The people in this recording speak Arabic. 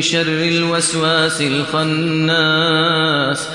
شر الوسواس الخناس